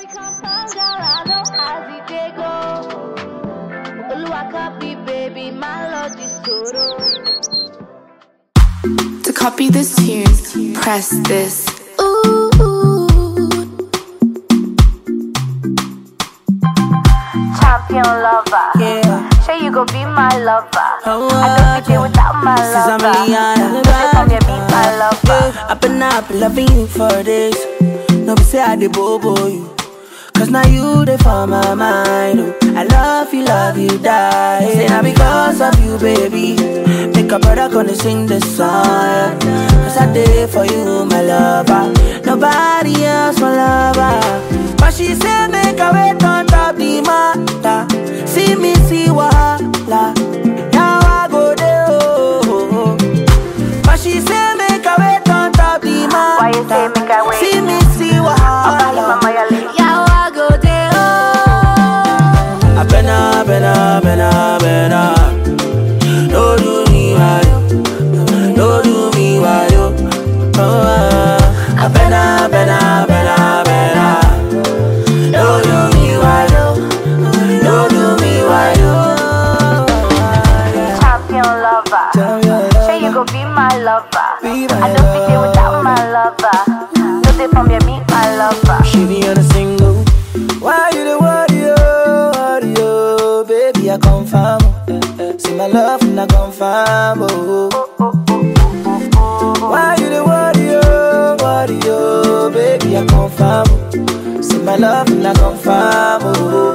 baby, come calm down. I know how the day go. Oluwa copy, baby, my lord is total. To copy this tune, press this. Ooh. Champion lover. Yeah. Sure you go be my lover. Oh, I don't be oh, oh. without my This is lover. Ameliana. Say come here, be my lover. Yeah, I've been up loving you for days. No be say I dey bobo you. Cause now you dey for my mind. Oh. I love you, love you, die. Say now because of you, baby. Make a brother gonna sing this song. Cause I did for you, my lover. Nobody else, my lover. Sure you go be my lover. Be my I don't be there without my lover. No day from here, meet my lover. She be on a single. Why you the worry, oh, worry, oh, baby, I confirm. oh. See my love and I confirm, oh. Why you the worry, oh, worry, oh, baby, I confirm. oh. See my love and I confirm, oh.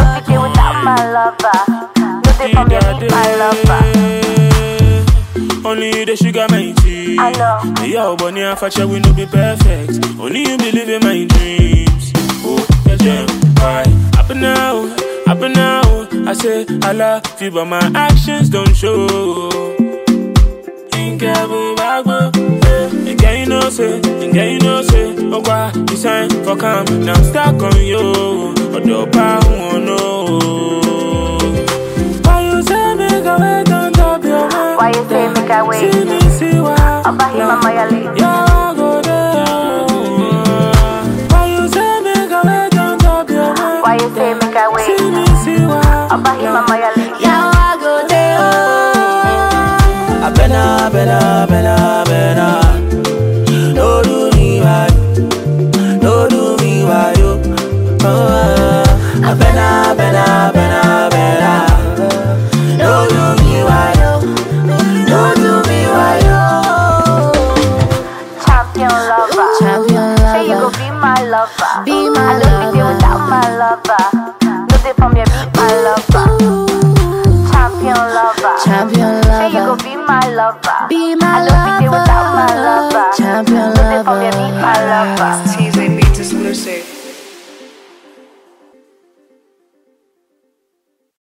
my lover. No day here, meet my lover. Only you the sugar my tea. I know. Yo, bunny and facha we no be perfect. Only you believe in my dreams. Oh, yeah, yeah. Why? Up and now, up and now. I say I love you, but my actions don't show. Inkebu bagbo. Inke you know say, inke you know say. Oh, why you sign for calm? Now I'm stuck on you. Odo pa know. Why you say make a wait on top your? Why you say make I wait? See me, see why. Oba mama lover. Champion lover. Say you gon' be my lover. Be my lover, I don't live here without my lover. No day from your be my lover. Champion lover. Champion lover. Say you gon' be my lover. Be my